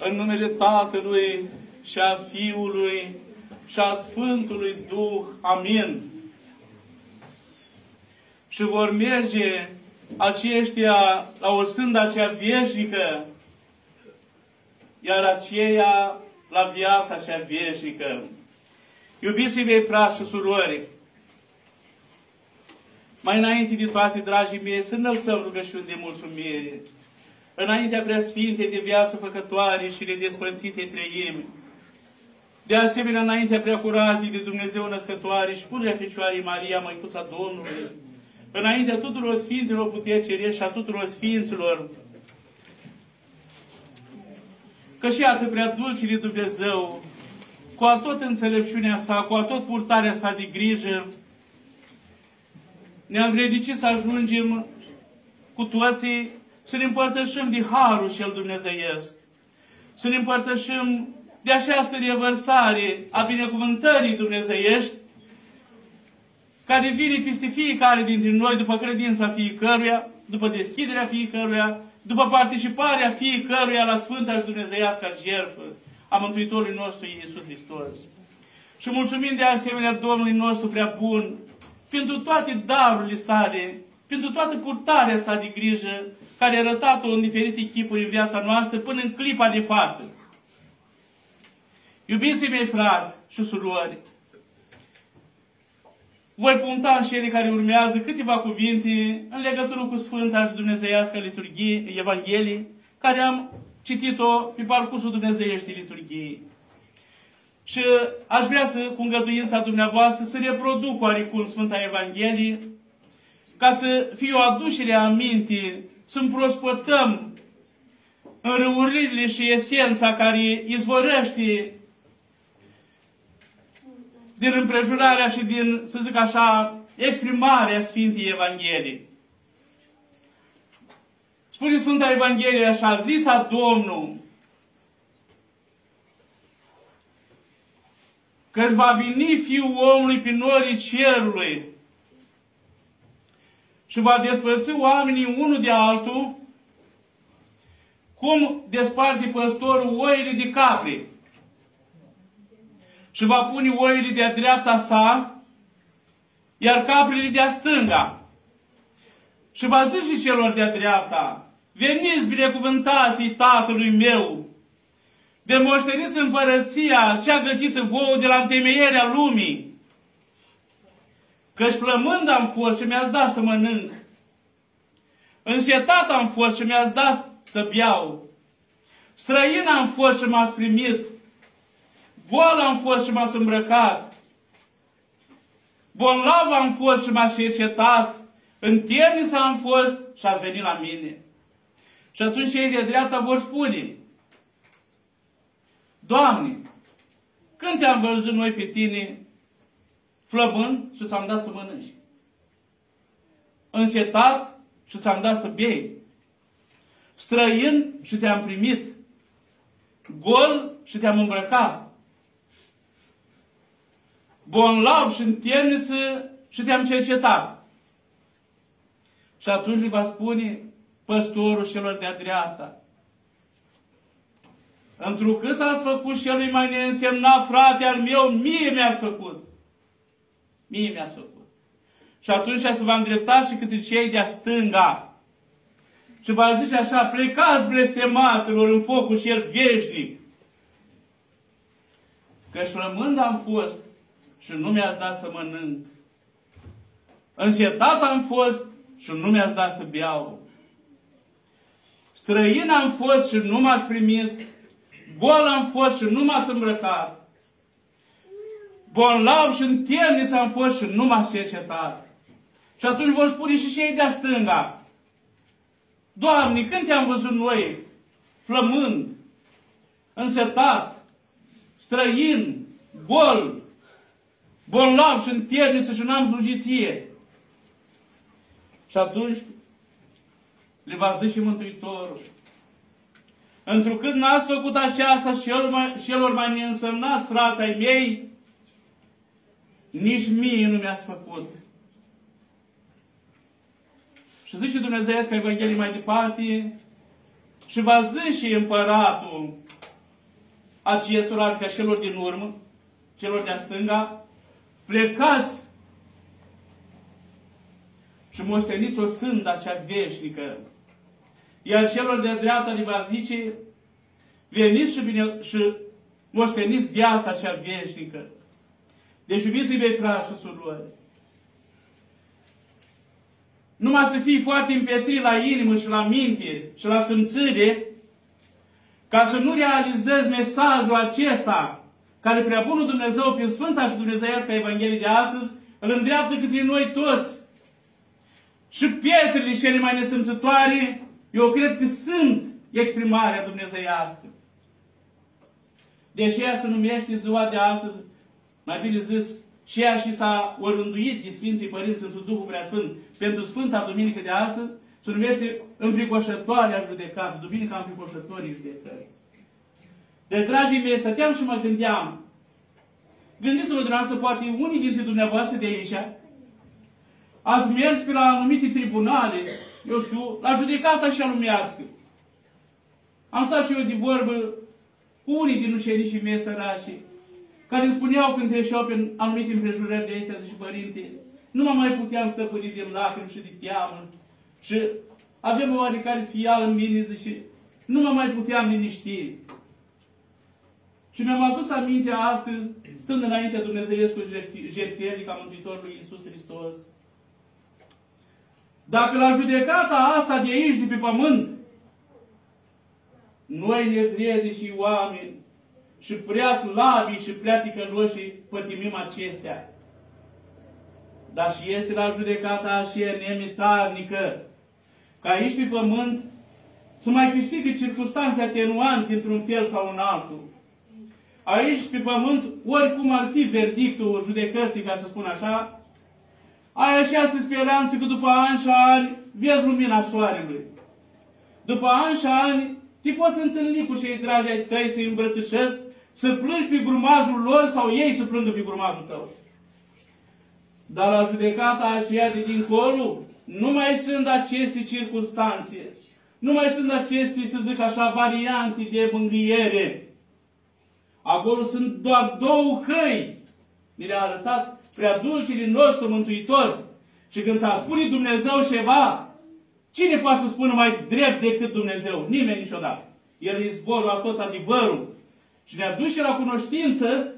În numele Tatălui și a Fiului și a Sfântului Duh. Amin. Și vor merge aceștia la o sânda cea veșnică, iar aceia la viața cea veșnică. Iubiții mei, frați și surori, mai înainte de toate, dragii mei, să înălțăm rugăciuni de mulțumire. Înaintea preasfinte de viață făcătoare și de despărțite trăimi. De asemenea, înaintea preacurate de Dumnezeu născătoare și punerea Fecioarei Maria, Măicuța Domnului. Înaintea tuturor Sfinților puteri cerești și a tuturor Sfinților. Că și atât prea dulcii de Dumnezeu, cu a tot înțelepciunea sa, cu a tot purtarea sa de grijă, ne-am vredicit să ajungem cu toții să ne împărtășim de Harul și El Dumnezeiesc. Să ne împărtășim de această revărsare a binecuvântării dumnezeiești, care vine peste fiecare dintre noi după credința fiecăruia, după deschiderea fiecăruia, după participarea fiecăruia la Sfânta și Dumnezeiască jertfă a Mântuitorului nostru Iisus Hristos. Și mulțumim de asemenea Domnului nostru prea bun, pentru toate darurile sale, pentru toată purtarea sa de grijă, care a arătat-o în diferite chipuri în viața noastră până în clipa de față. Iubiții mei frați și surori, voi punta în cele care urmează câteva cuvinte în legătură cu Sfânta și Dumnezeiască liturghie, Evanghelie, care am citit-o pe parcursul Dumnezeieștii liturghiei. Și aș vrea să, cu îngăduința dumneavoastră, să reproduc oarecum Sfânta Evanghelie, ca să fie o aducere a minte, să împrospătăm înrăurile și esența care izvorăște din împrejurarea și din, să zic așa, exprimarea Sfintei Evangheliei. Spune Sfânta Evanghelie așa, zisa Domnul, că își va veni Fiul omului pe norii cerului și va despărți oamenii unul de altul, cum desparte păstorul oile de capri. Și va pune oile de-a dreapta sa, iar caprile de-a stânga. Și va zice celor de-a dreapta, veniți binecuvântații Tatălui meu, de moșteniți împărăția cea gătită vouă de la întemeierea lumii. Căci flămând am fost și mi-ați dat să mănânc. Însetat am fost și mi-ați dat să beau. Străin am fost și m-ați primit. Boală am fost și m-ați îmbrăcat. Bonlav am fost și m-ați cercetat. În temniță am fost și ați venit la mine. Și atunci cei de dreapta vor spune, Doamne, când te-am văzut noi pe tine flămând și ți-am dat să mănânci? Însetat și ți-am dat să bei? Străin și te-am primit? Gol și te-am îmbrăcat? Bonlav și în temniță și te-am cercetat? Și atunci va spune păstorul celor de-a dreapta, Întrucât ați făcut celui mai neînsemnat frate al meu, mie mi-ați făcut. Mie mi-ați făcut. Și atunci se va îndrepta și câte cei de-a stânga. Și va zice așa, plecați blestemaților în focul cel veșnic. Căci rămând am fost și nu mi-ați dat să mănânc. Însetat am fost și nu mi-ați dat să beau. Străin am fost și nu m-ați primit Gol am fost și nu m-ați îmbrăcat. Bonlav și în temniță am fost și nu m-ați cercetat. Și atunci vor spune și cei de-a stânga. Doamne, când te-am văzut noi, flămând, însetat, străin, gol, bonlav și în temniță și n-am slujit ție. Și atunci le va zice Mântuitorul, Întrucât n-ați făcut aceasta celor mai, celor mai neînsemnați frații ai mei, nici mie nu mi-ați făcut. Și zice Dumnezeu că Evanghelie mai departe, și va zice împăratul acestora, adică celor din urmă, celor de-a stânga, plecați și moșteniți o sânda cea veșnică. Iar celor de dreapta li va zice, veniți și, bine, și moșteniți viața cea veșnică. Deci, iubiții mei, frați și surori, numai să fii foarte împietrit la inimă și la minte și la simțire, ca să nu realizezi mesajul acesta care prea bunul Dumnezeu prin Sfânta și Dumnezeiasca Evanghelie de astăzi îl îndreaptă către noi toți. Și pietrele cele mai nesimțătoare, eu cred că sunt exprimarea dumnezeiască. Deși ea se numește ziua de astăzi, mai bine zis, ceea și s-a orânduit de Sfinții Părinți într Duhul Preasfânt pentru Sfânta Duminică de astăzi, se numește înfricoșătoarea judecată, Duminica înfricoșătorii judecăți. Deci, dragii mei, stăteam și mă gândeam, gândiți-vă dumneavoastră, poate unii dintre dumneavoastră de aici, ați mers pe la anumite tribunale, eu știu, la judecata și lumească. Am stat și eu de vorbă cu unii din ușenicii mei sărași, care îmi spuneau când treceau pe anumite împrejurări de astea, și părinte, nu mă mai puteam stăpâni din lacrimi și de teamă. Și avem o oarecare sfială în mine, zice, nu mă mai puteam liniști. Și mi-am adus aminte astăzi, stând înaintea Dumnezeiescu jertfelnic a Mântuitorului Iisus Hristos. Dacă la judecata asta de aici, de pe pământ, noi ne și oameni și prea slabi și prea ticăloși pătimim acestea. Dar și este la judecata așa nemitarnică, ca aici pe pământ să mai câștigă circunstanțe atenuante într-un fel sau în altul. Aici pe pământ, oricum ar fi verdictul judecății, ca să spun așa, ai așa speranță că după ani și ani vezi lumina soarelui. După ani și ani te poți întâlni cu cei dragi ai tăi să-i îmbrățișezi, să plângi pe grumazul lor sau ei să plângă pe grumazul tău. Dar la judecata așa de dincolo, nu mai sunt aceste circunstanțe. Nu mai sunt aceste, să zic așa, variante de mângâiere. Acolo sunt doar două căi. Mi le-a arătat prea dulcele nostru Mântuitor. Și când s-a spune Dumnezeu ceva, cine poate să spună mai drept decât Dumnezeu? Nimeni niciodată. El e zborul a tot adevărul. Și ne aduce la cunoștință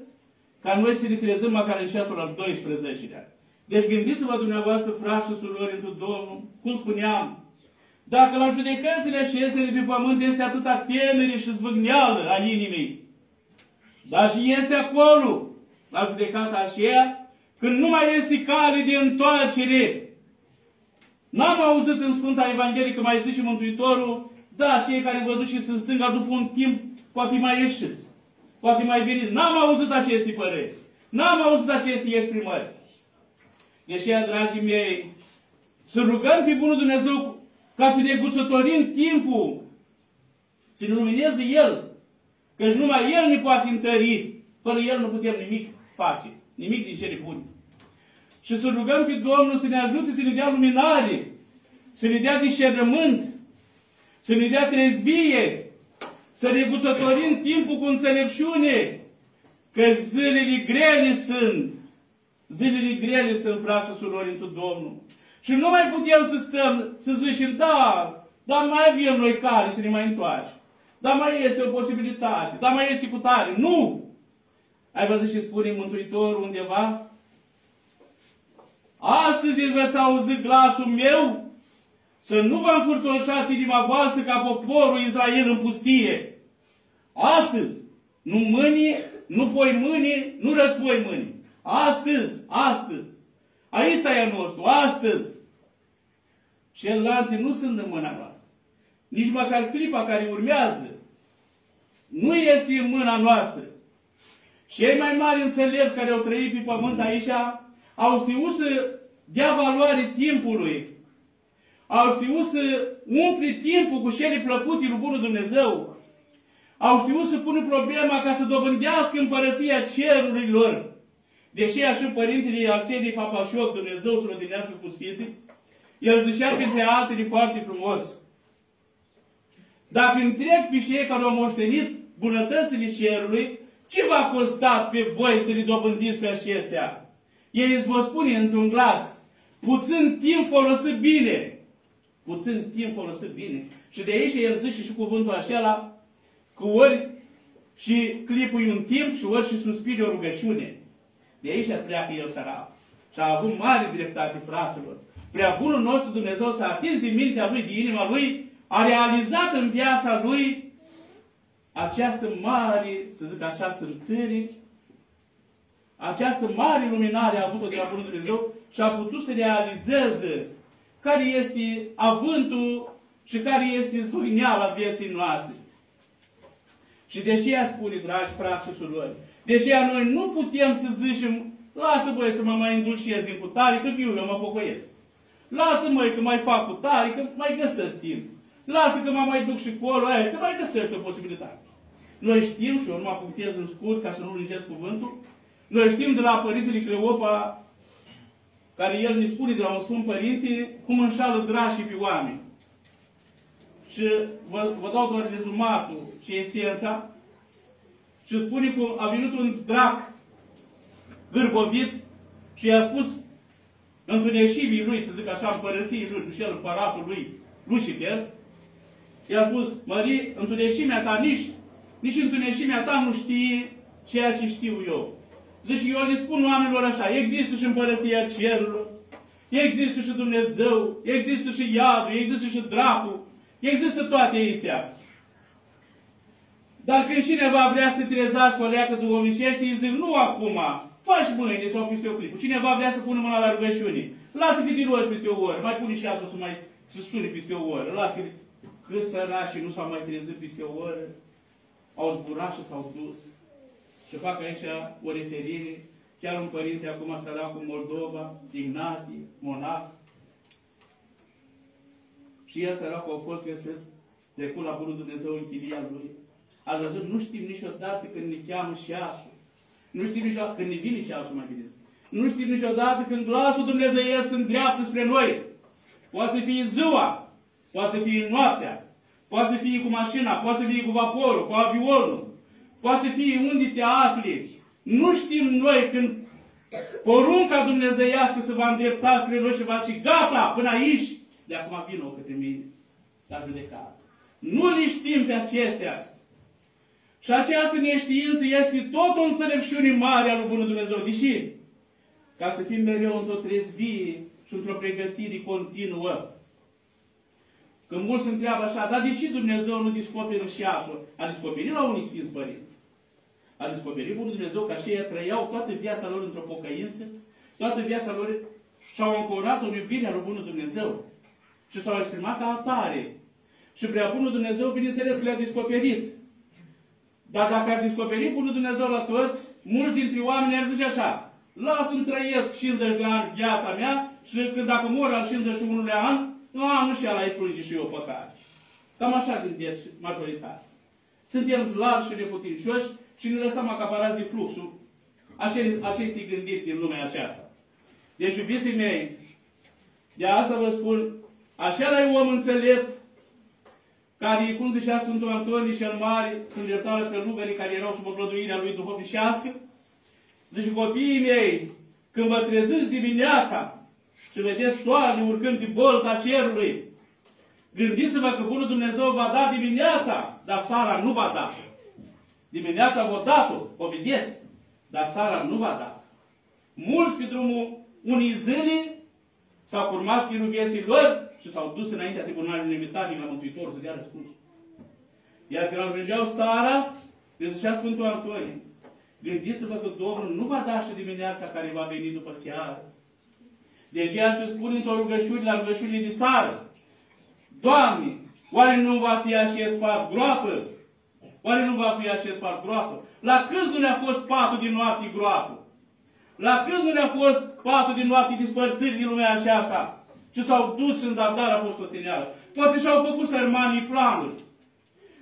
ca noi să ne trezăm măcar în ceasul al 12-lea. Deci gândiți-vă dumneavoastră, frați și surori, într Domnul, cum spuneam, dacă la judecățile acestea de pe pământ este atâta temere și zvâgneală a inimii, dar și este acolo, la judecata aceea, când nu mai este cale de întoarcere. N-am auzit în Sfânta Evanghelie că mai zice Mântuitorul, da, și ei care vă duceți în stânga după un timp, poate mai ieșiți. Poate mai veniți. N-am auzit aceste păreri. N-am auzit aceste exprimări. Deși, dragii mei, să rugăm pe Bunul Dumnezeu ca să ne guțătorim timpul, să ne lumineze El, căci numai El ne poate întări, fără El nu putem nimic face, nimic din cele bune. Și să rugăm pe Domnul să ne ajute să ne dea luminare, să ne dea discernământ, să ne dea trezbie, să ne guțătorim timpul cu înțelepciune, că zilele grele sunt, Zilele grele sunt, frați și surori, într Domnul. Și nu mai putem să stăm, să zicem, da, dar mai avem noi care să ne mai întoarcem. Dar mai este o posibilitate, dar mai este cu tare. Nu! Ai văzut ce spune Mântuitorul undeva? Astăzi veți auzi glasul meu să nu vă înfurtoșați inima voastră ca poporul Israel în pustie. Astăzi, nu mâine, nu poi mâine, nu răspoi mâine. Astăzi, astăzi. Aici e a nostru, astăzi. Celelalte nu sunt în mâna noastră. Nici măcar clipa care urmează nu este în mâna noastră. Cei mai mari înțelepți care au trăit pe pământ aici au știut să dea valoare timpului. Au știut să umple timpul cu cele plăcute lui Bunul Dumnezeu. Au știut să pună problema ca să dobândească împărăția cerurilor. Deși așa Părintele Arsenie Papașoc, Dumnezeu să-l odinească cu Sfinții, el zicea printre altele foarte frumos. Dacă întreg pe cei care au moștenit bunătățile cerului, ce v-a costat pe voi să le dobândiți pe acestea? Ei îți vă spune într-un glas, puțin timp folosit bine. Puțin timp folosit bine. Și de aici el zice și cuvântul acela, cu ori și clipul un timp și ori și suspiri o rugăciune. De aici pleacă el sărac. Și a avut mare dreptate, fraților. Prea bunul nostru Dumnezeu s-a atins din mintea lui, din inima lui, a realizat în viața lui această mare, să zic așa, sărțire, această mare luminare a avut-o de la Bunul Dumnezeu și a putut să realizeze care este avântul și care este zvâgneala vieții noastre. Și deși ea spune, dragi frați și surori, deși noi nu putem să zicem, lasă voi să mă mai îndulciez din putare, că viu eu mă pocăiesc. Lasă măi că mai fac putare, că mai găsesc timp. Lasă că mă mai duc și acolo, aia, să mai găsești o posibilitate. Noi știm, și eu nu mă punctez în scurt ca să nu lungesc cuvântul, noi știm de la Părintele Cleopa, care el ne spune de la un Sfânt Părinte, cum înșală drașii pe oameni. Și vă, vă dau doar rezumatul și esența. Și spune că a venit un drac gârbovit și i-a spus întuneșimii lui, să zic așa, împărăției lui, și el împăratul lui, Lucifer, i-a spus, Mării, întuneșimea ta, nici, nici întuneșimea ta nu știe ceea ce știu eu. Zice, eu le spun oamenilor așa, există și împărăția cerului, există și Dumnezeu, există și iadul, există și dracul, există toate astea. Dar când cineva vrea să trezească o leacă duhovnicește, îi zic, nu acum, faci mâine sau peste o clipă. Cineva vrea să pună mâna la rugăciune, lasă că din rogi peste o oră, mai pune și asta să mai să sune peste o oră, lasă că cât sărași nu s-au mai trezit peste o oră, au zburat și s-au dus. Și fac aici o referire, chiar un părinte acum cu Moldova, Ignati, monah, și el săracul a fost găsit trecut la Bunul Dumnezeu în chilia lui. A văzut, nu știm niciodată când ne cheamă șeașul. Nu știm niciodată când ne vine șeașul, mai bine. Nu știm niciodată când glasul Dumnezeu ies în dreaptă spre noi. Poate să fie ziua, poate să fie noaptea, poate să fie cu mașina, poate să fie cu vaporul, cu avionul, poate să fie unde te afli. Nu știm noi când porunca dumnezeiască se va îndrepta spre noi și va zice, gata, până aici, de acum vină către mine la judecată. Nu le știm pe acestea. Și această neștiință este tot o înțelepciune mare a lui Bunul Dumnezeu. Deși, ca să fim mereu într-o trezvie și într-o pregătire continuă, când mulți se întreabă așa, dar de ce Dumnezeu nu descoperă șeașul? A descoperit la unii Sfinți Părinți. A descoperit Bunul Dumnezeu că așa trăiau toată viața lor într-o pocăință, toată viața lor și-au ancorat o iubire a lui Bunul Dumnezeu. Și s-au exprimat ca atare. Și prea Bunul Dumnezeu, bineînțeles, că le-a descoperit. Dar dacă ar descoperi Bunul Dumnezeu la toți, mulți dintre oameni ar zice așa, lasă-mi trăiesc 50 de ani viața mea și când dacă mor al 51 an, nu, nu și ala îi plânge și eu păcat. Cam așa gândesc majoritate. Suntem slabi și neputincioși și ne lăsăm acaparați de fluxul acestei gândiri în lumea aceasta. Deci, iubiții mei, de asta vă spun, așa e om înțelept, care, cum zicea Sfântul Antonie cel Mare, sunt iertară călugării care erau sub oplăduirea lui duhovnicească, zice, copiii mei, când vă treziți dimineața și vedeți soarele urcând pe bolta cerului, gândiți-vă că Bunul Dumnezeu va da dimineața, dar sara nu va da. Dimineața vă dat-o, o vedeți, dar sara nu va da. Mulți pe drumul unii zile s-au curmat firul vieții lor și s-au dus înaintea tribunalului limitat la Mântuitorul să dea răspuns. Iar când ajungeau sara, le zicea Sfântul Antonie, gândiți-vă că Domnul nu va da și dimineața care va veni după seară. Deci ea și spune într-o rugăciune la rugăciunile de sară, Doamne, oare nu va fi așez pat groapă? Oare nu va fi așez pat groapă? La câți nu ne-a fost patul din noapte groapă? La câți nu ne-a fost patul din noapte dispărțiri din lumea aceasta? Și s-au dus în zadar a fost o tineară. Poate și-au făcut sărmanii planuri.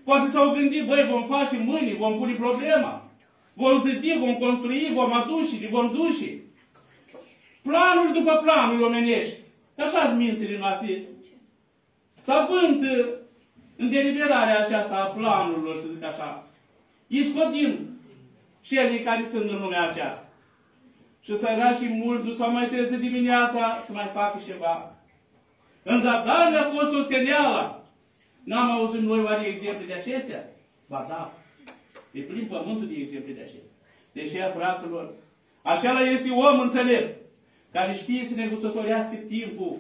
Poate s-au gândit, băi, vom face mâini, vom pune problema. Vom zidi, vom construi, vom aduce, vom duce. Planuri după planuri omenești. Așa-s mințile noastre. Să având în deliberarea aceasta a planurilor, să zic așa. iscodim cei care sunt în lumea aceasta. Și sărașii mulți nu s-au mai trezit dimineața să mai facă ceva. În zadar a fost o steneală. N-am auzit noi oare exemple de acestea? Ba da. E plin pământul de exemple de acestea. Deci, fraților, așa este om înțelept, care știe să neguțătorească timpul,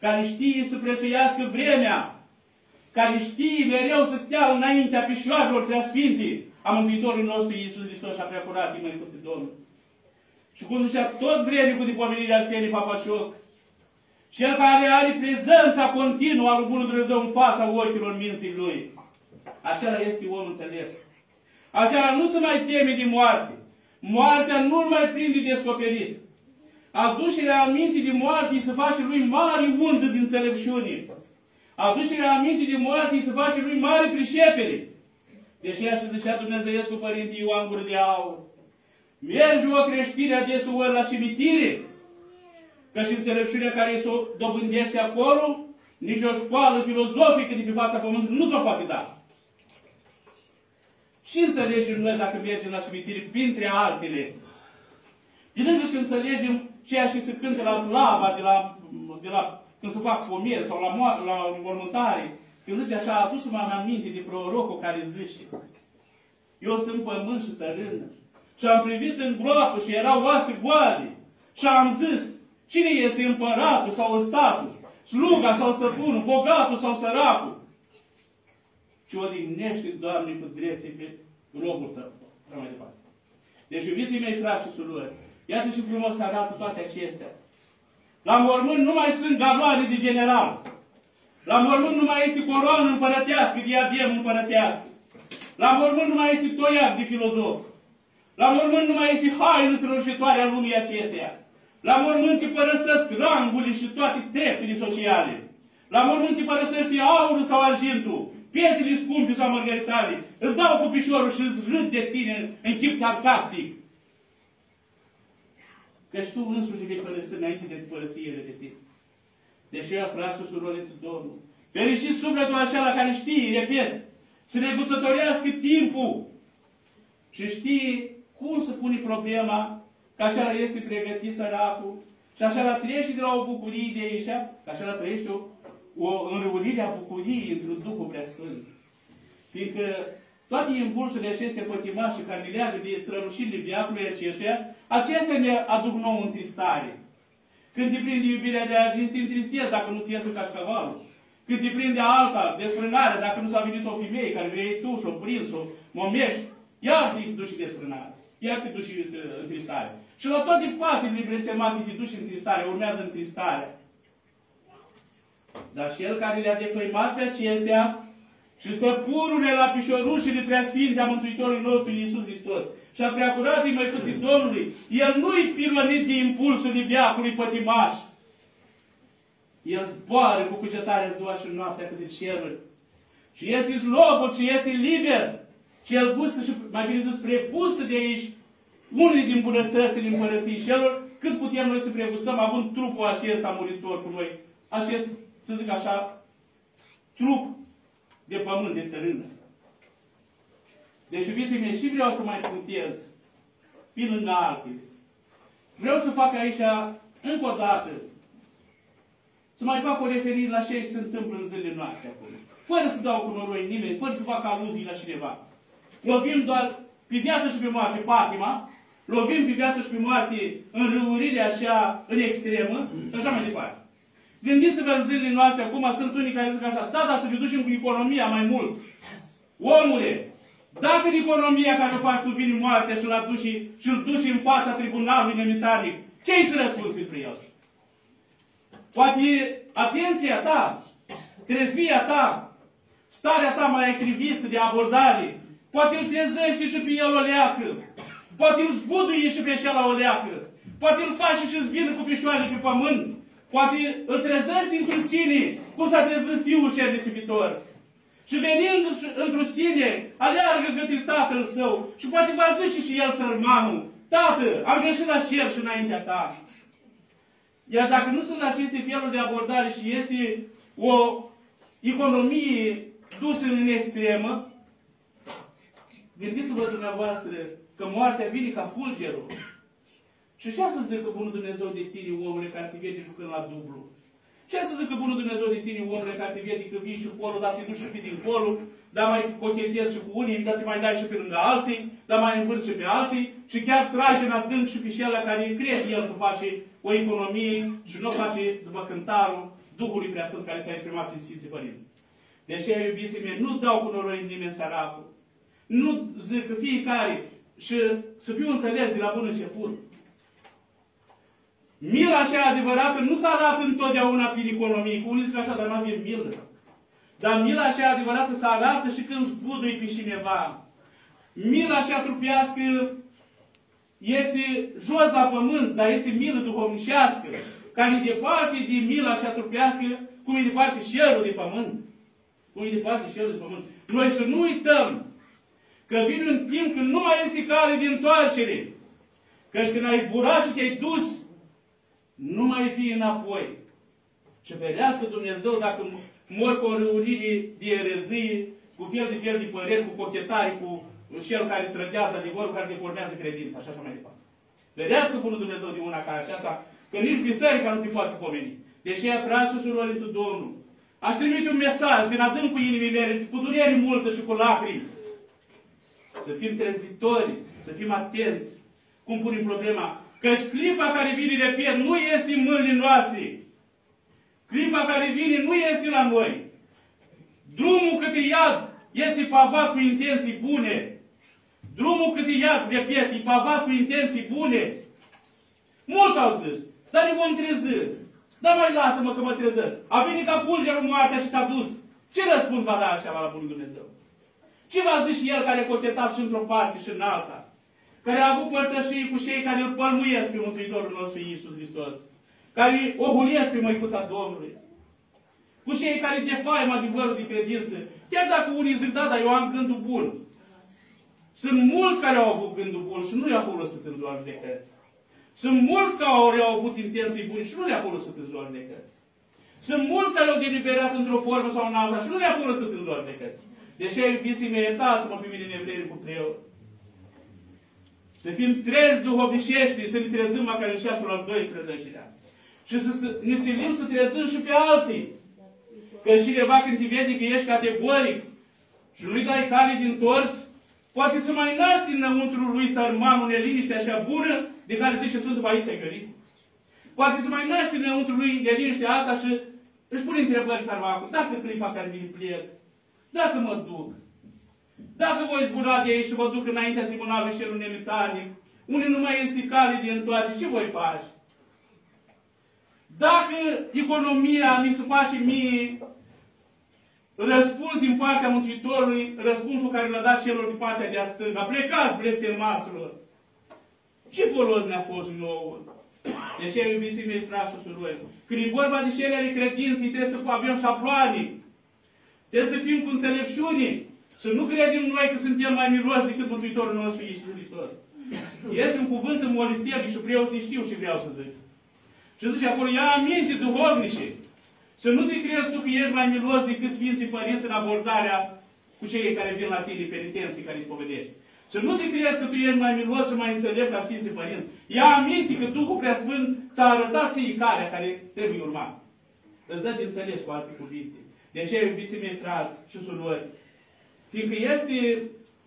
care știe să prețuiască vremea, care știe mereu să stea înaintea pișoarelor preasfinte a Mântuitorului nostru Iisus Hristos și a preacurat Măicuții Domnului. Și cum zicea tot vrednicul din pomenirea Arsenie Papașoc, cel care are prezența continuă a lui Bunul Dumnezeu în fața ochilor minții lui. Așa este om înțelept. Așa nu se mai teme de moarte. Moartea nu-l mai prinde descoperit. Aducerea aminte de moarte se face lui mare undă din înțelepciune. Aducerea aminte de moarte se face lui mare prișepere. Deși așa zicea Dumnezeiescu Părinte Ioan Gură de Aur. Merge o creștire adeseori la cimitire, că și înțelepciunea care se dobândește acolo, nici o școală filozofică de pe fața pământului nu ți-o poate da. Și înțelegem noi dacă mergem la cimitire, printre altele. De lângă când înțelegem ceea ce se cântă la slava, de la, de la când se fac pomire sau la, la mormântare, când zice așa, a adus-mă aminte de prorocul care zice, eu sunt pământ și țărână. Și am privit în groapă și erau oase goale. Și am zis, cine este împăratul sau statul, sluga sau stăpânul, bogatul sau săracul? Și odihnește, Doamne, cu dreție pe robul tău. Mai departe. Deci, iubiții mei, frați și surori, iată și frumos arată toate acestea. La mormânt nu mai sunt galoane de general. La mormânt nu mai este coroană împărătească, diadem împărătească. La mormânt nu mai este toiac de filozof. La mormânt nu mai este haină strălucitoare a lumii acesteia. La mormânt te părăsesc rangurile și toate treptele sociale. La mormânt te părăsește aurul sau argintul, pietrele scumpe sau mărgăritale. Îți dau cu piciorul și îți râd de tine în chip sarcastic. Căci tu însuși vei părăsi înainte de părăsire de tine. Deși ea, frați și surori Domnul. Fericit sufletul acela care știe, repet, să neguțătorească timpul și știe cum să pune problema, că așa este pregătit săracul, și așa la trăiește de la o bucurie de aici, că așa la trăiește o, o înrăurire a bucuriei într-un Duhul Preasfânt. Fiindcă toate impulsurile acestea pătimașe care ne leagă de strălușirile viacului acestuia, acestea ne aduc nou întristare. Când te prinde iubirea de argint, te întristezi dacă nu-ți iese cașcavalul. Când te prinde alta, desfrânare, dacă nu s-a venit o femeie care vrei tu și o prins-o, momești, iar te duci desfrânare. Iar te duci în tristare. Și la toate patele blestemate te duci în tristare, urmează în tristare. Dar cel care le-a defăimat pe acestea și stă pururile la pișorușile preasfinte a Mântuitorului nostru Iisus Hristos și a preacuratului Măicuții Domnului, El nu-i pilonit de impulsul viacului pătimaș. El zboară cu cugetarea ziua și noaptea câte ceruri. Și este slobod și este liber. Și el gustă și, mai bine zis, pregustă de aici unele din bunătățile împărăției celor, cât putem noi să pregustăm având trupul acesta muritor cu noi. Acest, să zic așa, trup de pământ, de țărână. Deci, iubiții mei, și vreau să mai puntez, pe lângă altele. Vreau să fac aici, încă o dată, să mai fac o referire la ce se întâmplă în zilele noastre acum. Fără să dau cu noroi nimeni, fără să fac aluzii la cineva. Lovim doar pe viață și pe moarte patima, lovim pe viață și pe moarte în râurire așa, în extremă, și așa mai departe. Gândiți-vă în zilele noastre, acum sunt unii care zic așa, da, dar să ne ducem cu economia mai mult. Omule, dacă în economia care o faci tu vine moartea și l-a duci și îl duci în fața tribunalului nemitarnic, ce-i să răspunzi pentru el? Poate atenția ta, trezvia ta, starea ta mai acrivistă de abordare, poate îl trezește și pe el o leacă, poate îl zbuduie și pe cel o leacă, poate îl face și îți vină cu pișoare pe pământ, poate îl trezește într-un sine, cum s-a trezit fiul și risipitor. Și venind într-un sine, aleargă către tatăl său și poate va zice și el sărmanul, Tată, am greșit la cer și înaintea ta. Iar dacă nu sunt aceste feluri de abordare și este o economie dusă în extremă, gândiți-vă dumneavoastră că moartea vine ca fulgerul. Și ce să zică Bunul Dumnezeu de tine, omule, care te vede jucând la dublu? Ce să zică Bunul Dumnezeu de tine, omule, care te vede că vii și colo, dar te duci și pe dincolo, dar mai cochetezi și cu unii, dar te mai dai și pe lângă alții, dar mai învârți și pe alții și chiar trage în adânc și pe și la care crede el că face o economie și nu o face după cântarul Duhului Preasfânt care s-a exprimat prin Sfinții Părinți. De aceea, iubiții mei, nu dau cu noroi nimeni săracul. Nu zic că fiecare și să fiu înțeles de la bun început. Mila așa adevărată nu se arată întotdeauna prin economie. Cum zic așa, dar nu avem milă. Dar mila așa adevărată se arată și când zbudui pe cineva. Mila așa trupească este jos la pământ, dar este milă duhovnicească, care e departe de mila așa trupească, cum e departe șerul de pământ. Cum e departe șerul de pământ. Noi să nu uităm că vine un timp când nu mai este cale de întoarcere. Căci când ai zburat și te-ai dus nu mai fii înapoi. Ce ferească Dumnezeu dacă mor cu o reunire de erezie, cu fel de fel de păreri, cu cochetari, cu cel care trădează adevărul, care deformează credința, așa, așa mai departe. Vedească Bunul Dumnezeu de una ca aceasta, că nici biserica nu te poate pomeni. Deși ea, frați și surori, tu Domnul, aș trimite un mesaj din adâncul inimii mele, cu durere multă și cu lacrimi. Să fim trezitori, să fim atenți. Cum punem problema? Căci clipa care vine, repet, nu este în mâinile noastre. Clipa care vine nu este la noi. Drumul către iad este pavat cu intenții bune. Drumul către iad, repet, e pavat cu intenții bune. Mulți au zis, dar ne vom trezi. Dar mai lasă-mă că mă trezesc. A venit ca fulgerul moartea și s-a dus. Ce răspuns va da așa la Bunul Dumnezeu? Ce va zice el care a cochetat și într-o parte și în alta? care a avut părtășii cu cei care îl pălmuiesc pe Mântuitorul nostru Iisus Hristos, care o hulesc pe Măicuța Domnului, cu cei care defaim adevărul de credință, chiar dacă unii zic, da, dar eu am gândul bun. Sunt mulți care au avut gândul bun și nu i-a folosit în ziua judecății. Sunt mulți care au avut intenții bune și nu le-a folosit în ziua judecății. Sunt mulți care au deliberat într-o formă sau în alta și nu le-a folosit în ziua judecății. Deși, iubiții mei, iertați-mă pe mine în cu trei ori. Să fim trezi duhovnicești, să ne trezim măcar în ceasul al 12-lea. Și să, să ne silim să trezim și pe alții. Că cineva când te vede că ești categoric și nu-i dai cale din tors, poate să mai naști înăuntru lui sărmanul neliniște așa bună de care zice Sfântul Paisie Gărit. Poate să mai naști înăuntru lui neliniște asta și își pune întrebări sărmacul. Dacă clipa care vine plec, dacă mă duc, dacă voi zbura de aici și vă duc înaintea tribunalului celul nemitarnic, unde nu mai este cale de întoarce, ce voi face? Dacă economia mi se face mie răspuns din partea Mântuitorului, răspunsul care l-a dat celor din partea de stânga, plecați blestemaților, ce folos ne-a fost nouă? Deci, iubiții mei, frați și surori, când e vorba de cele ale credinței, trebuie să avem șaploane. Trebuie să fim cu înțelepciune. Să nu credem noi că suntem mai miroși decât Mântuitorul nostru Iisus Hristos. Este un cuvânt în molistelic și preoții știu și vreau să zic. Și zice acolo, ia aminte duhovnice. Să nu te crezi tu că ești mai milos decât Sfinții Părinți în abordarea cu cei care vin la tine, penitenții care îți spovedești. Să nu te crezi că tu ești mai milos și mai înțelept ca Sfinții Părinți. Ia aminte că Duhul Preasfânt ți-a arătat ție calea care trebuie urmat. Îți dă de înțeles cu alte cuvinte. De aceea, iubiții mei frați și surori, Fiindcă este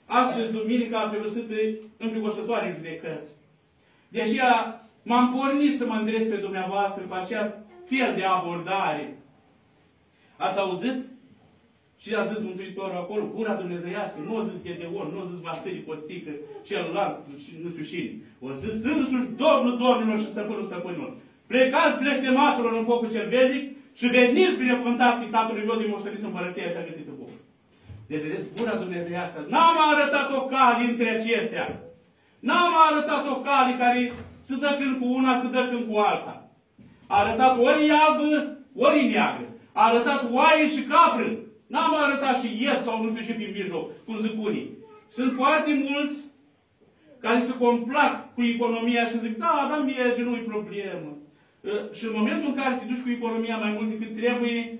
astăzi duminica felosită înfricoșătoare judecăți. De aceea m-am pornit să mă îndrept pe dumneavoastră cu acest fel de abordare. Ați auzit? Și a zis Mântuitorul acolo, gura dumnezeiască, nu a zis Gedeon, nu a zis Vasile Costică, celălalt, și nu știu cine. O zis însuși Domnul Domnilor și Stăpânul Stăpânilor. Plecați blestemaților în focul cel vezic și veniți binecuvântați Tatălui meu din moșteniți împărăția așa gătită Bogul. De vedeți, gura dumnezeiască. N-am arătat o cale între acestea. N-am arătat o cale care să dă când cu una, să dă când cu alta. A arătat ori albă, ori neagră. A arătat oaie și capră. N-am arătat și iet sau nu știu ce prin mijloc, cum zic unii. Sunt foarte mulți care se complac cu economia și zic, da, dar merge, nu-i problemă. Ă, și în momentul în care te duci cu economia mai mult decât trebuie,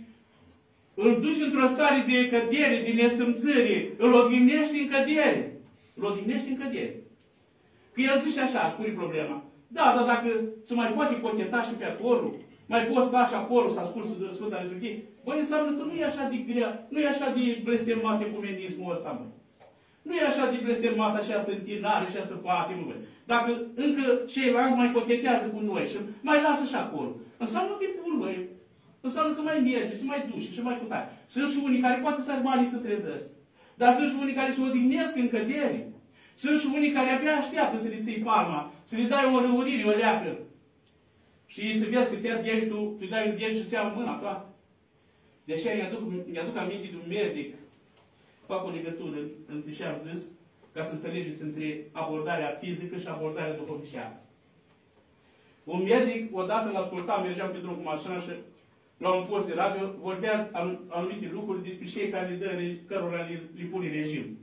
îl duci într-o stare de cădere, de nesâmțări, îl odihnești în cădere. îl odihnești în cădere. Că el zice așa, spune problema. Da, dar dacă se mai poate pocheta și pe acolo, mai poți sta și acolo să asculți de Sfânta Liturghie, băi, înseamnă că nu e așa de grea, nu e așa de blestemat ecumenismul ăsta, mă. Nu e așa de blestemat această întinare și această patimă, băi. Dacă încă ceilalți mai cochetează cu noi și mai lasă și acolo, înseamnă că e bun, băi. Înseamnă că mai merge, să mai duci și mai cutare. Sunt și unii care poate să mari să trezesc. Dar sunt și unii care se odihnesc în cădere. Sunt și unii care abia așteaptă să le ții palma, să le dai o răurire, o leacă. Și ei să vezi că ți-a degetul, tu îi dai un dege și ți-a mâna toată. De aceea mi-aduc, mi-aduc aminte de un medic, fac o legătură între ce am zis, ca să înțelegeți între abordarea fizică și abordarea duhovnicească. Un medic, odată l-ascultam, mergeam pe drum cu mașina și la un post de radio, vorbea anumite lucruri despre cei care le dă, cărora le, le pune regim.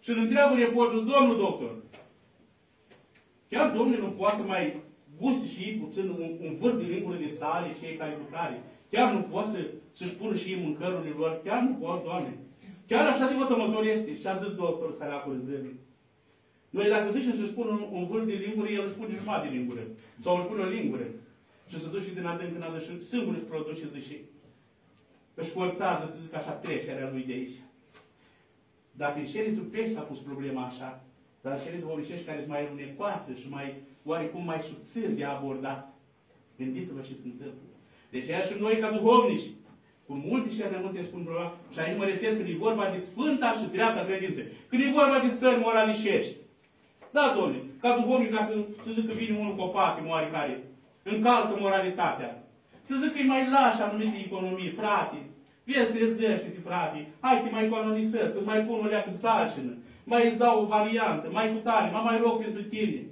Și îl întreabă reportul, domnul doctor, chiar domnul nu poate să mai guste și ei puțin un, un vârf de lingură de sale, cei care lucrare. Chiar nu poate să, să-și pună și ei mâncărurile lor. Chiar nu poate, Doamne. Chiar așa de vătămător este. Și a zis doctor săracul zilnic. Noi dacă zicem să spun un, un vârf de lingură, el își spune jumătate de lingură. Sau își spune o lingură. Și se duce din adânc în adânc și singur își produce, zice, își forțează, să zic așa, trecerea lui de aici. Dacă în șerii trupești s-a pus problema așa, dar în șerii duhovnicești care sunt mai runecoase și mai, oarecum mai subțiri de abordat, gândiți-vă ce se întâmplă. Deci aia și noi ca duhovnici, cu multe și multe spun problema, și aici mă refer când e vorba de sfânta și dreapta credință. Când e vorba de stări moralișești. Da, domnule, ca duhovnic, dacă să zic că vine unul cu o patimă oarecare, încalcă moralitatea. Să zic că e mai lași anumite economii, frate, Vezi, trezește-te, frate, hai te mai canonisez, că mai pun o leacă sarcină, mai îți dau o variantă, mai cu tare, mă mai rog pentru tine.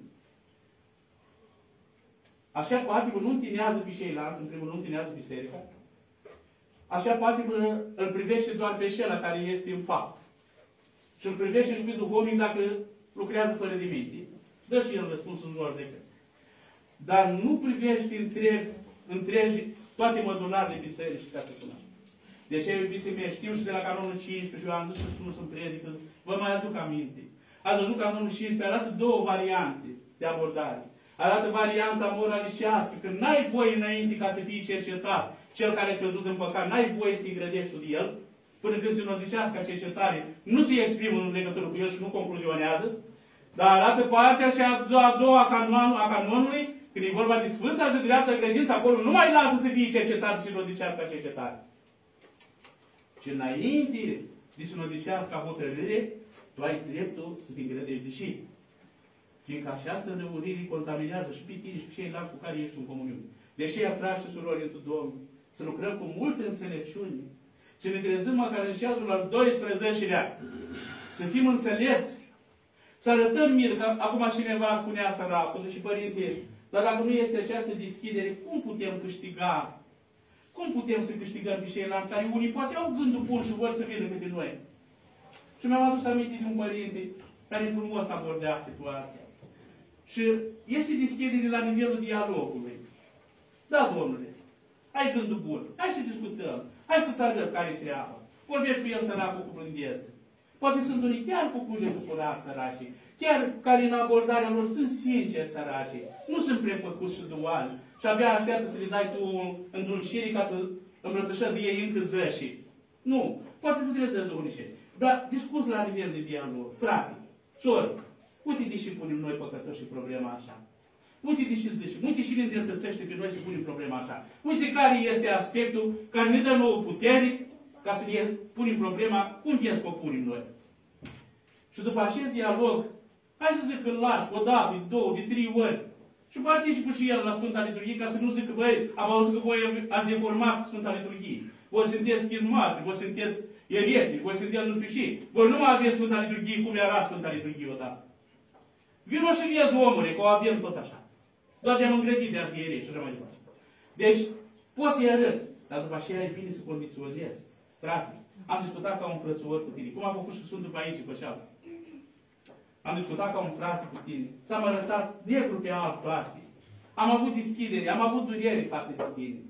Așa patimă nu întinează pe ceilalți, în primul nu întinează biserica. Așa patimă îl privește doar pe cel care este în fapt. Și îl privește și pe duhovnic dacă lucrează fără de minte. Dă și el răspunsul lor de căți. Dar nu privește întreg, întregi toate mădunarele bisericii ca să cunoaște. De ce, iubiții mei, știu și de la canonul 15 și eu am zis și sus în predică, vă mai aduc aminte. Ați văzut canonul 15, arată două variante de abordare. Arată varianta moralișească, că n-ai voie înainte ca să fii cercetat. Cel care a căzut în păcat, n-ai voie să te grădești de el, până când se nodicească cercetare, nu se exprimă în legătură cu el și nu concluzionează. Dar arată partea și a doua, a doua a canonului, când e vorba de sfânta și de dreaptă credință, acolo nu mai lasă să fie cercetat și nodicească cercetare. Și înainte de sinodicească hotărâre, tu ai dreptul să te îngrădești. Deși, fiindcă această răurire contaminează și pe tine și pe ceilalți cu care ești în comuniune. Deși, frați și surori, într Domnul, să lucrăm cu multă înțelepciune, să ne trezim măcar în ceasul al 12-lea, să fim înțelepți, să arătăm mir, că acum cineva spunea săracul, și părinte, dar dacă nu este această deschidere, cum putem câștiga cum putem să câștigăm pe ceilalți care unii poate au gândul bun și vor să vină pe noi? Și mi-am adus aminte de un părinte care frumos abordea situația. Și este deschidere la nivelul dialogului. Da, domnule, ai gândul bun, hai să discutăm, hai să-ți arăt care e treaba. Vorbești cu el săracul cu blândețe. Poate sunt unii chiar cu cugetul curat săracii, chiar care în abordarea lor sunt sinceri săracii, nu sunt prefăcuți și duali, și abia așteaptă să le dai tu îndulcire ca să îmbrățișezi ei încă zășii. Nu. Poate să trebuie să duhnice. Dar discurs la nivel de dialog. Frate, soră, uite de ce punem noi păcătoși problema așa. Uite de ce zice, uite și ne îndreptățește pe noi să punem problema așa. Uite care este aspectul care ne dă nouă putere ca să ne punem problema cum e să o punem noi. Și după acest dialog, hai să zic că lași o dată, de două, de trei ori, și participă și el la Sfânta Liturghie ca să nu zică, băi, am auzit că voi ați deformat Sfânta Liturghie. Voi sunteți schizmati, voi sunteți eretici, voi sunteți nu știu ce. Voi nu mai aveți Sfânta Liturghie cum era Sfânta Liturghie odată. Vino și vezi omule, că o avem tot așa. Doar de-am îngrădit de arhierei și așa mai departe. Deci, poți să-i arăți, dar după aceea e bine să condiționezi. Frate, am discutat ca un frățăor cu tine. Cum a făcut și Sfântul Paisie pe cealaltă. Am discutat ca un frate cu tine. Ți-am arătat negru pe alb toate. Am avut deschidere, am avut durere față de tine.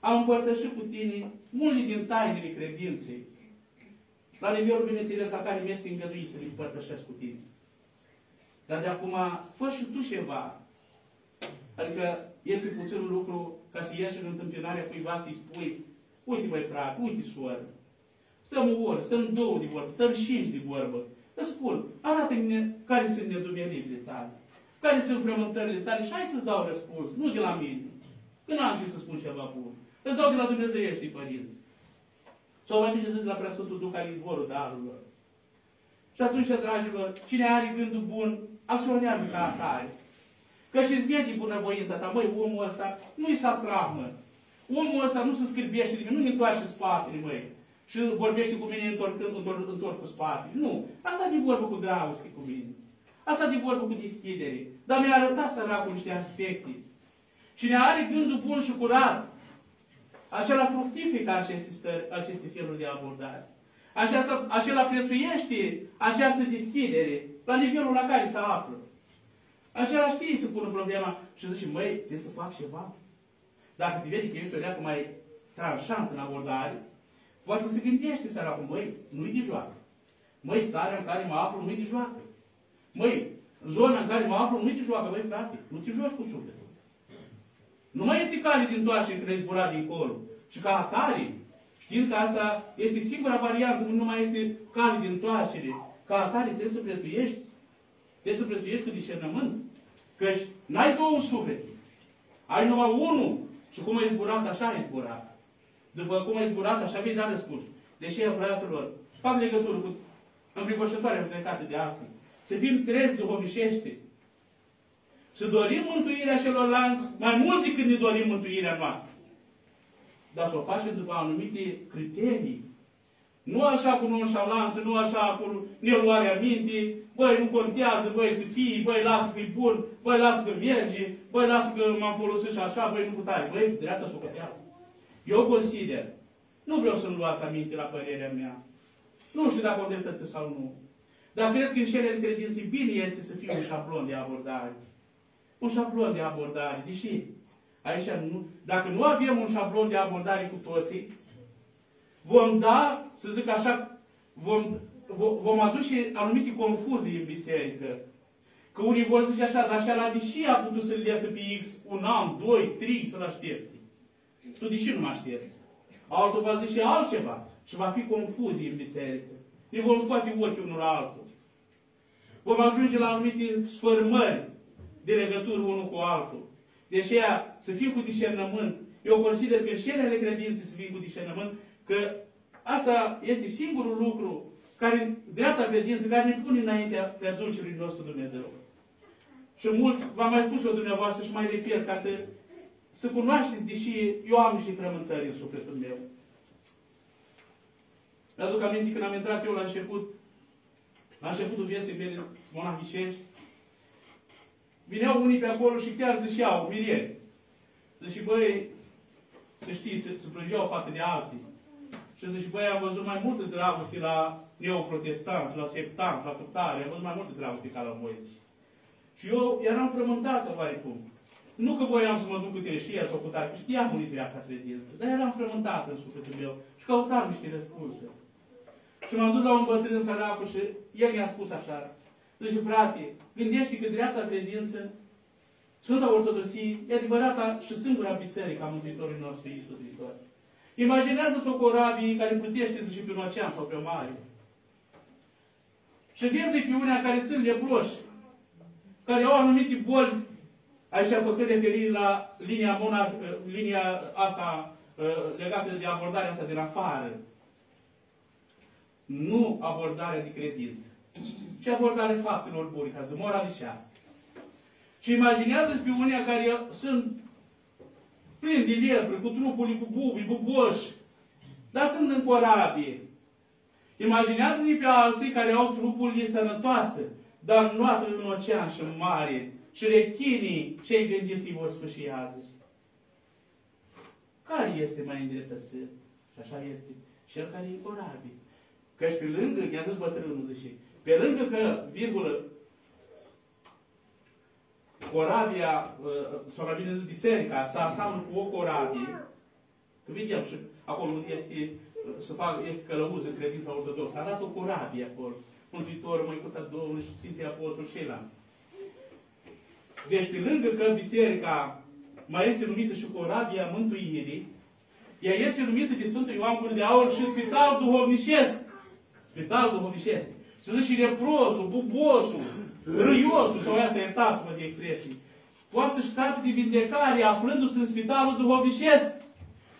Am împărtășit cu tine multe din tainele credinței. la nivelul, bineînțeles, la care mi-este îngăduit să mi împărtășesc cu tine. Dar de acum, fă și tu ceva. Adică este puțin un lucru ca să ieși în întâmpinarea cuiva să-i spui, uite băi frate, uite soră, stăm o oră, stăm două de vorbă, stăm cinci de vorbă. Îți spun, arată-mi care sunt nedumeririle tale, care sunt frământările tale și hai să-ți dau răspuns, nu de la mine. Că n-am ce să spun ceva bun. Îți dau de la Dumnezeiești, părinți. Sau mai bine zis de la Preasfântul Duh al izvorul darurilor. Și atunci, dragilor, cine are gândul bun, acționează ca atare. Că și-ți vede bunăvoința ta, măi, omul ăsta nu-i satrahmă. Omul ăsta nu se scârbește de mine, nu-mi întoarce spatele, măi. Și vorbește cu mine întorcând, întorc, întorc cu spatele. Nu. Asta de vorbă cu dragoste cu mine. Asta de vorbă cu deschidere. Dar mi-a arătat săracul niște aspecte. Cine are gândul bun și curat, acela fructifică aceste, stări, aceste feluri de abordare. Aceasta, acela prețuiește această deschidere la nivelul la care se află. Acela știe să pună problema și zice, măi, trebuie să fac ceva. Dacă te vede că ești o leacă mai tranșant în abordare, poate se gândește săracul, măi, nu-i de joacă. Măi, starea în care mă aflu nu-i de joacă. Măi, zona în care mă aflu nu-i de joacă, măi, frate, nu te joci cu sufletul. Nu mai este cale din toarce când ai zburat dincolo. Și ca atare, știind că asta este singura variantă, nu mai este cale din toarcere, ca atare trebuie să prețuiești. Trebuie să prețuiești cu discernământ. Căci n-ai două suflete. Ai numai unul. Și cum ai zburat, așa ai zburat. După cum ai zburat, așa vei da răspuns. Deși, fraților, fac legătură cu înfricoșătoarea judecată de astăzi. Să fim treți duhovnicește. Să dorim mântuirea celorlalți mai mult decât ne dorim mântuirea noastră. Dar să o facem după anumite criterii. Nu așa cu nonșalanță, nu așa cu neluarea minte, băi, nu contează, băi, să fii, băi, lasă că e bun, băi, lasă că merge, băi, lasă că m-am folosit și așa, băi, nu cu tare, băi, dreapta socoteală. Eu consider, nu vreau să-mi luați aminte la părerea mea. Nu știu dacă o dreptăță sau nu. Dar cred că în cele de credință bine este să fie un șablon de abordare un șablon de abordare. Deși aici, nu, dacă nu avem un șablon de abordare cu toții, vom da, să zic așa, vom, vom aduce anumite confuzii în biserică. Că unii vor zice așa, dar așa la deși a putut să-l iasă pe X un an, doi, trei, să-l aștepte. Tu deși nu mă aștepți. Altul va zice altceva și va fi confuzie în biserică. Ne vom scoate ochii unul la altul. Vom ajunge la anumite sfărmări de legătură unul cu altul. De aceea, să fii cu discernământ. Eu consider că și ele credințe să fii cu discernământ, că asta este singurul lucru care, dreapta credință, care ne pune înaintea prea dulcelui nostru Dumnezeu. Și mulți, v-am mai spus eu dumneavoastră și mai repet, ca să, să cunoașteți, deși eu am niște frământări în sufletul meu. Mi-aduc aminte când am intrat eu la început, la începutul vieții mele monahicești, Vineau unii pe acolo și chiar ziceau, mirieri. Zice, băi, să știi, să, să plângeau față de alții. Și zice, băi, am văzut mai multă dragoste la neoprotestanți, la septanți, la tutare, am văzut mai multă dragoste ca la voi. Și eu eram frământată oarecum. Nu că voiam să mă duc cu greșia sau cu tare, că știam unii dreapta credință, dar eram frământată în sufletul meu și căutam niște răspunsuri. Și m-am dus la un bătrân săracul și el mi-a spus așa, Zice, frate, gândește că dreapta credință, Sfânta Ortodoxie, e adevărata și singura biserică a Mântuitorului nostru Iisus Hristos. Imaginează-ți o corabie care plutește, zice, pe un ocean sau pe o mare. Și vezi pe unea care sunt leproși, care au anumite boli, aici făcut referire la linia, monar, linia asta uh, legată de abordarea asta din afară. Nu abordarea de credință și abordare faptelor bune, ca să moralicească. Și imaginează pe unii care sunt plini de lepră, cu trupul cu bubi, cu goși, dar sunt în corabie. Imaginează-i pe alții care au trupul de sănătoasă, dar nu atât în ocean și în mare, și rechinii cei gândiți vor sfârși azi. Care este mai îndreptățit? Și așa este. Cel care e corabie. Căci pe lângă, i-a zis bătrânul, zice, pe lângă că, virgulă, corabia, uh, sau mai bine zis, biserica, să aseamnă cu o corabie, că vedem și acolo unde este să fac, este călăuză credința ortodoxă. Arată o corabie acolo. Mântuitorul, Măicuța Domnului și Sfinții Apostoli și ceilalți. Deci, pe lângă că biserica mai este numită și corabia mântuirii, ea este numită de Sfântul Ioan Gură de Aur și spital duhovnicesc. Spital duhovnicesc. Și zice și leprosul, bubosul, râiosul, sau asta iertați-mă de expresii, poate să-și capete vindecare aflându-se în spitalul duhovnicesc.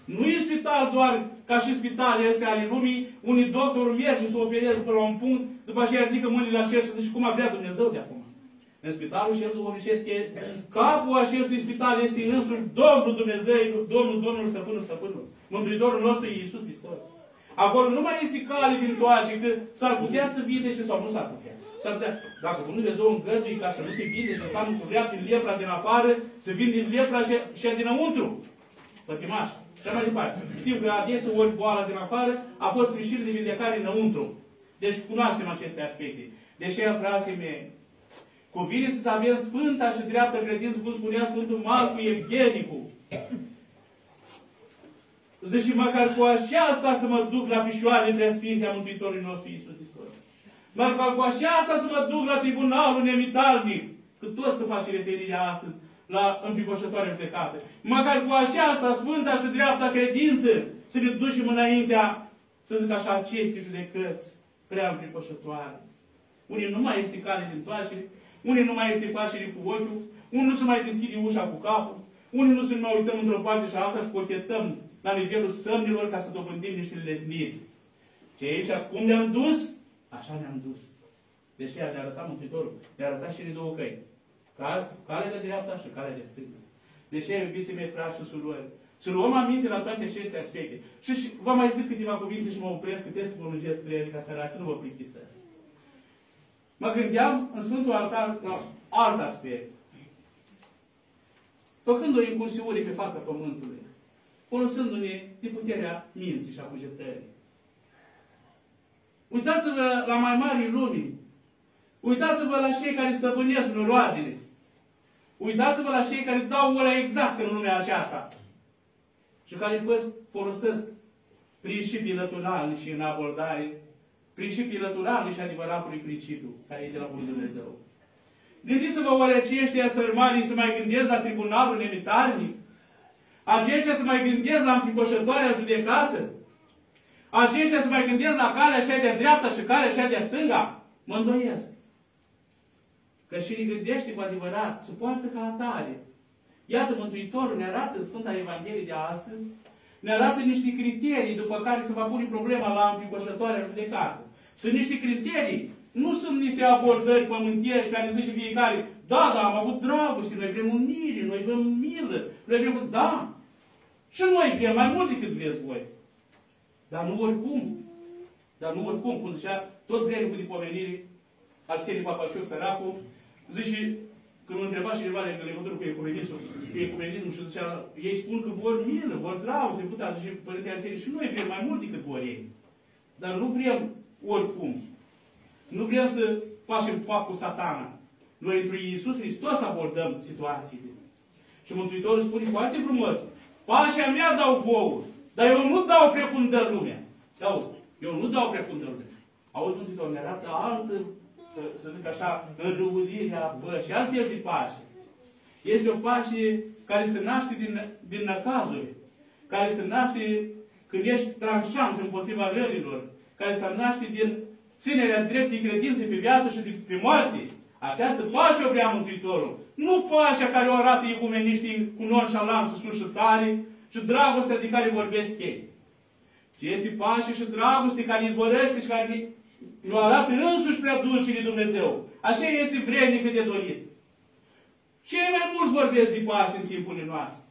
Nu e spital doar ca și spitalele astea ale lumii, unii doctorul merge să opereze pe la un punct, după aceea ridică mâinile la cer și zice cum a vrea Dumnezeu de acum. În spitalul și el duhovnicesc este, capul acestui spital este însuși Domnul Dumnezeu, Domnul, Domnul, Stăpânul, Stăpânul. Mântuitorul nostru e Iisus Hristos. Acolo nu mai este cale din toace, că s-ar putea să vindește sau nu s-ar putea. S-ar putea. Dacă Dumnezeu îngădui ca să nu te vindește, înseamnă că vrea din lepra din afară, să vin din lepra și, și dinăuntru. Pătimaș. Și mai departe. Știm că adesea ori boala din afară a fost prin de vindecare înăuntru. Deci cunoaștem aceste aspecte. Deși, frații mei, Cuvine să avem sfânta și dreaptă credință, cum spunea Sfântul Marcu Evgenicu. Zice, măcar cu aceasta să mă duc la pișoare între Sfinții a Mântuitorului nostru Iisus Hristos. Măcar cu aceasta să mă duc la tribunalul nemitalnic. Că tot să face referire astăzi la înfricoșătoare judecată. Măcar cu aceasta sfânta și dreapta credință să ne ducem înaintea, să zic așa, aceste judecăți prea înfricoșătoare. Unii nu mai este cale din toace, unii nu mai este facere cu ochiul, unii nu se mai deschide ușa cu capul, unii nu se mai uităm într-o parte și alta și cochetăm la nivelul sămnilor ca să dobândim niște lezniri. Ce aici, cum ne-am dus, așa ne-am dus. Deci ea ne arăta Mântuitorul, ne arăta și de două căi. Calea de dreapta și calea de stângă. Deci ea, iubiții mei, frați și surori, să luăm aminte la toate aceste aspecte. Și, și vă mai zic câteva cuvinte și mă opresc, că trebuie să vă lungesc predica seara, să nu vă plictisesc. Mă gândeam în Sfântul Altar la alt aspect. Făcând o incursiune pe fața Pământului, folosându-ne de puterea minții și a cugetării. Uitați-vă la mai mari lumii. Uitați-vă la cei care stăpânesc noroadele. Uitați-vă la cei care dau ora exactă în lumea aceasta. Și care folosesc principii naturale și în abordare principii naturale și adevăratului principiu, care e de la Bunul Dumnezeu. Gândiți-vă oare aceștia sărmanii să mai gândesc la tribunalul nemitarnic? Aceștia să mai gândesc la înfricoșătoarea judecată? Aceștia să mai gândesc la calea așa de dreapta și calea așa de stânga? Mă îndoiesc. Că și ne gândește cu adevărat, se poartă ca atare. Iată, Mântuitorul ne arată în Sfânta Evanghelie de astăzi, ne arată niște criterii după care se va pune problema la înfricoșătoarea judecată. Sunt niște criterii. Nu sunt niște abordări pământiești care zice fiecare, da, da, am avut dragoste, noi vrem unire, noi vrem milă, noi vrem... Da! Și noi vrem mai mult decât vreți voi. Dar nu oricum. Dar nu oricum, cum zicea, tot vrednicul de pomenire, Arsenii Papașoc Săracul, zice, când mă întreba cineva în legătură cu ecumenismul, cu ecumenismul și zicea, ei spun că vor milă, vor dragoste, putea zice Părinte Arsenii, și noi vrem mai mult decât vor ei. Dar nu vrem oricum. Nu vrem să facem pac cu satana. Noi într Iisus Hristos abordăm situațiile. Și Mântuitorul spune foarte frumos, pașa mea dau vouă, dar eu nu dau precum dă lumea. Auzi, eu nu dau precum dă lumea. Auzi, Mântuitorul ne arată altă, să zic așa, înrăulirea pășii, altfel de pașe. Este o pașe care se naște din, din năcazuri, care se naște când ești tranșant împotriva rărilor, care se naște din ținerea dreptei credinței pe viață și pe moarte. Această pace o vrea Mântuitorul. Nu pacea care o arată ecumeniștii cu nonșalanță sus și tare și dragostea de care vorbesc ei. Ci este pace și dragoste care izvorăște și care ne arată însuși prea dulce de Dumnezeu. Așa este vrednică de dorit. Cei mai mulți vorbesc de pace în timpurile noastre.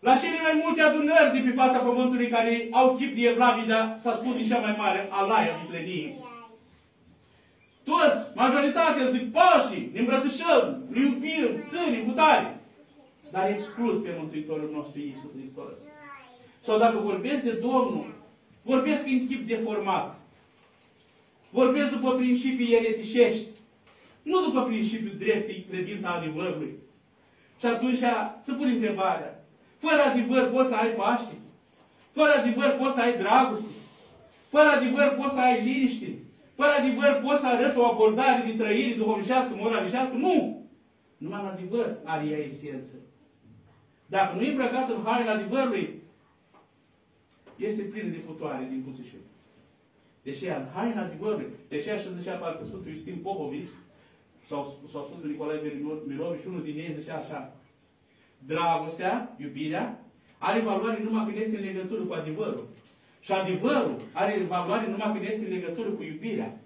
La cele mai multe adunări de pe fața pământului care au chip de Evlavida, s-a spus din cea mai mare alaia de plenie. Toți, majoritatea zic pașii, ne îmbrățișăm, ne iubim, țării, cu tare. Dar exclud pe Mântuitorul nostru Iisus Hristos. Sau dacă vorbesc de Domnul, vorbesc în chip deformat. Vorbesc după principii eretișești. Nu după principiul dreptei credința adevărului. Și atunci să pun întrebarea. Fără adevăr poți să ai paște. Fără adevăr poți să ai dragoste. Fără adevăr poți să ai liniște. Fără adevăr poți să arăți o abordare de trăire duhovnicească, moralișească. Nu! Numai în adevăr are ea esență. Dacă nu e îmbrăcat în haina adevărului, este plină de putoare din puțișul. Deși în haina adevărului, deși așa zicea parcă Sfântul Iustin Popovici, sau, sau Sfântul Nicolae Mirovici, unul din ei zicea așa, dragostea, iubirea, are valoare numai când este în legătură cu adevărul. Și adevărul are valoare numai când este în legătură cu iubirea.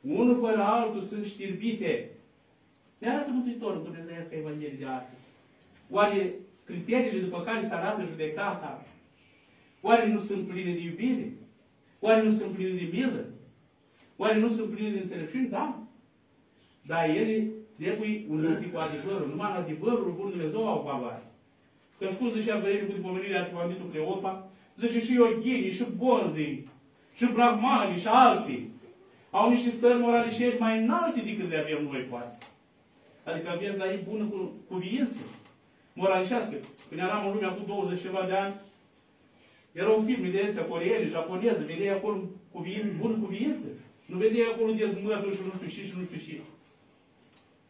Unul fără altul sunt știrbite. Ne arată Mântuitorul Dumnezeiască Evanghelie de astăzi. Oare criteriile după care se arată judecata, oare nu sunt pline de iubire? Oare nu sunt pline de milă? Oare nu sunt pline de înțelepciune? Da. Dar ele trebuie unite cu adevărul. Numai în adevărul Bun Dumnezeu au valoare. Că cum zicea Văreriu cu dipomenirea arhivamitul Cleopa, zice și Ioghinii, și Bonzii, și Brahmanii, și alții, au niște stări moralișești mai înalte decât le avem noi, poate. Adică aveți la ei bună cu, cuviință, moralișească. Când eram în lumea cu 20 ceva de ani, erau filme de astea coreene, japoneze, vedeai acolo cuviință, bună cuviință. Nu vedeai acolo dezmățuri și nu știu și și nu știu și.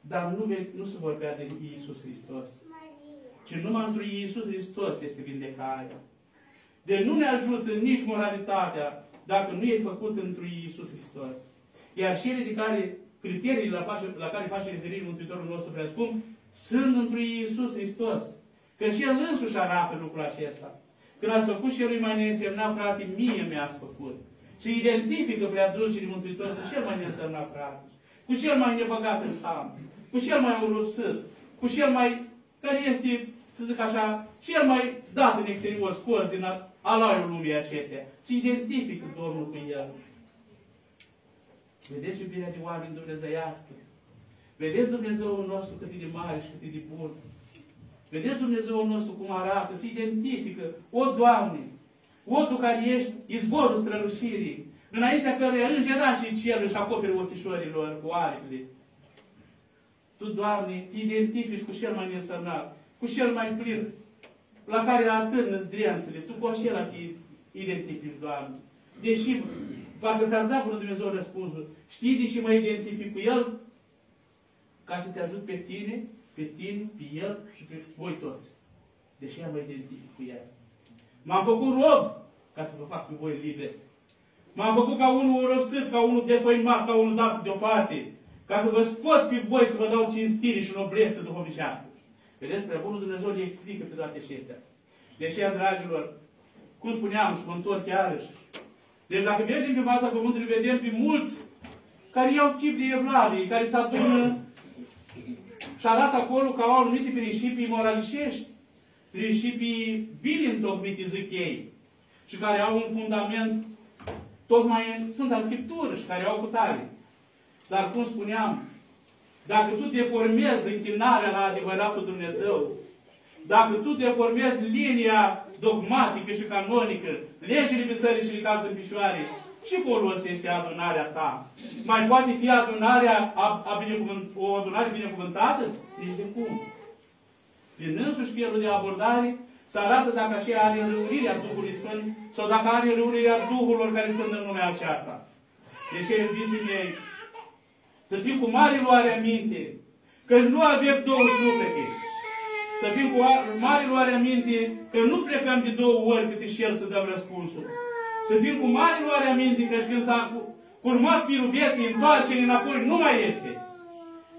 Dar nu, nu se vorbea de Iisus Hristos. Ci numai într Iisus Hristos este vindecarea. Deci nu ne ajută nici moralitatea dacă nu e făcut într Iisus Hristos. Iar cele de care criteriile la, face, la care face referire Mântuitorul nostru prea scump, sunt într Iisus Hristos. Că și El însuși arată lucrul acesta. Când ați făcut și El lui mai neînsemnat, frate, mie mi-ați făcut. Și identifică prea dulcii Mântuitor cu cel mai neînsemnat, frate. Cu cel mai nebăgat în seamă. Cu cel mai urusât. Cu cel mai, care este, să zic așa, cel mai dat în exterior, scos din alaiul lumii acestea. Și identifică Domnul cu El. Vedeți iubirea de oameni dumnezeiască. Vedeți Dumnezeul nostru cât e de mare și cât e de bun. Vedeți Dumnezeul nostru cum arată, se identifică. O, Doamne, o, Tu care ești izvorul strălușirii, înaintea căruia îngera și cerul își acoperi ochișorilor cu aripile. Tu, Doamne, te identifici cu cel mai nesărnat, cu cel mai plin, la care atârnă zdreanțele. Tu cu acela te identifici, Doamne. Deși Parcă ți-ar da până Dumnezeu răspunsul. Știi de ce mă identific cu El? Ca să te ajut pe tine, pe tine, pe El și pe voi toți. Deși am mă identific cu El. M-am făcut rob ca să vă fac pe voi liber. M-am făcut ca unul urăsât, ca unul defăimat, ca unul dat deoparte. Ca să vă scot pe voi, să vă dau cinstire și nobleță duhovnicească. Vedeți, prea bunul Dumnezeu le explică pe toate acestea. Deși, dragilor, cum spuneam și mă întorc iarăși, deci dacă mergem pe fața Pământului, vedem pe mulți care iau chip de evlavie, care se adună și arată acolo că au anumite principii moralișești, principii bine întocmite, zic ei, și care au un fundament tocmai în Sfânta Scriptură și care au putare. Dar, cum spuneam, dacă tu deformezi închinarea la adevăratul Dumnezeu, dacă tu deformezi linia dogmatică și canonică, legile bisericii calță în picioare, ce folos este adunarea ta? Mai poate fi adunarea a, a o adunare binecuvântată? Nici de cum. Prin însuși felul de abordare, să arată dacă așa are înrăurirea Duhului Sfânt sau dacă are înrăurirea Duhurilor care sunt în lumea aceasta. Deci, iubiții mei, să fim cu mare luare aminte, că nu avem două suflete să fim cu mare luare aminte că nu plecăm de două ori câte și El să dăm răspunsul. Să fim cu mare luare aminte că și când s-a curmat firul vieții, întoarcere înapoi, nu mai este.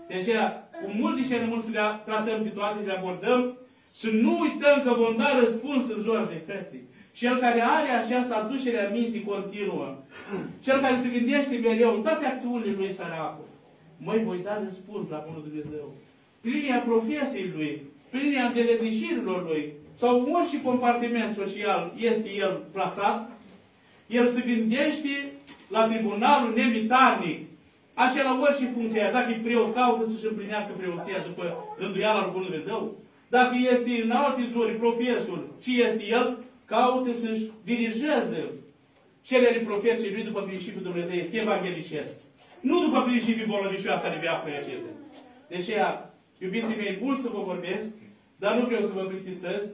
De aceea, cu mult discernământ să le tratăm pe toate, să le abordăm, să nu uităm că vom da răspuns în ziua judecății. Cel care are această aducere a minții continuă, cel care se gândește mereu în toate acțiunile lui săracul, măi, voi da răspuns la Bunul Dumnezeu. Plinia profesiei lui, prin îndeletnișirilor lui, sau în orice compartiment social este el plasat, el se gândește la tribunalul nemitarnic, acela orice funcție, dacă e preot, caută să-și împlinească preoția după rânduiala lui Bunul Dumnezeu, dacă este în alte zori profesor, ce este el, caută să-și dirigeze celele profesiei lui după principiul Dumnezeu, este evanghelicesc. Nu după principiul bolăvișoasă ale viacului acestea. Deci, Iubiții mei, mult să vă vorbesc, dar nu vreau să vă plictisesc.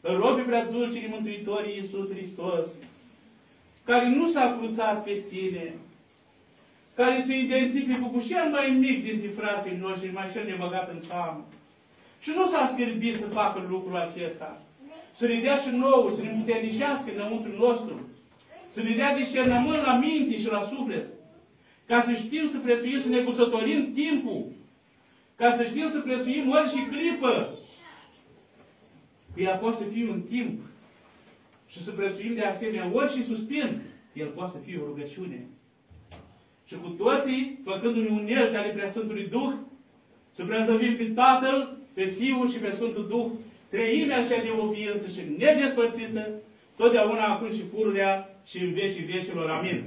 Îl rog pe prea dulcii Mântuitorii Iisus Hristos, care nu s-a cruțat pe sine, care se identifică cu cel mai mic dintre frații noștri, mai cel nebăgat în seamă. Și nu s-a scârbit să facă lucrul acesta. Să ne dea și nouă, să ne puternicească înăuntru nostru. Să ne dea discernământ la minte și la suflet. Ca să știm să prețuim, să ne guțătorim timpul. Ca să știm să prețuim ori și clipă. Că ea poate să fie un timp. Și să prețuim de asemenea ori și suspin. El poate să fie o rugăciune. Și cu toții, făcându-ne unelte ale Preasfântului Duh, să prezăvim pe Tatăl, pe Fiul și pe Sfântul Duh, treimea așa de o ființă și nedespărțită, totdeauna acum și pururea și în vecii vecilor. Amin.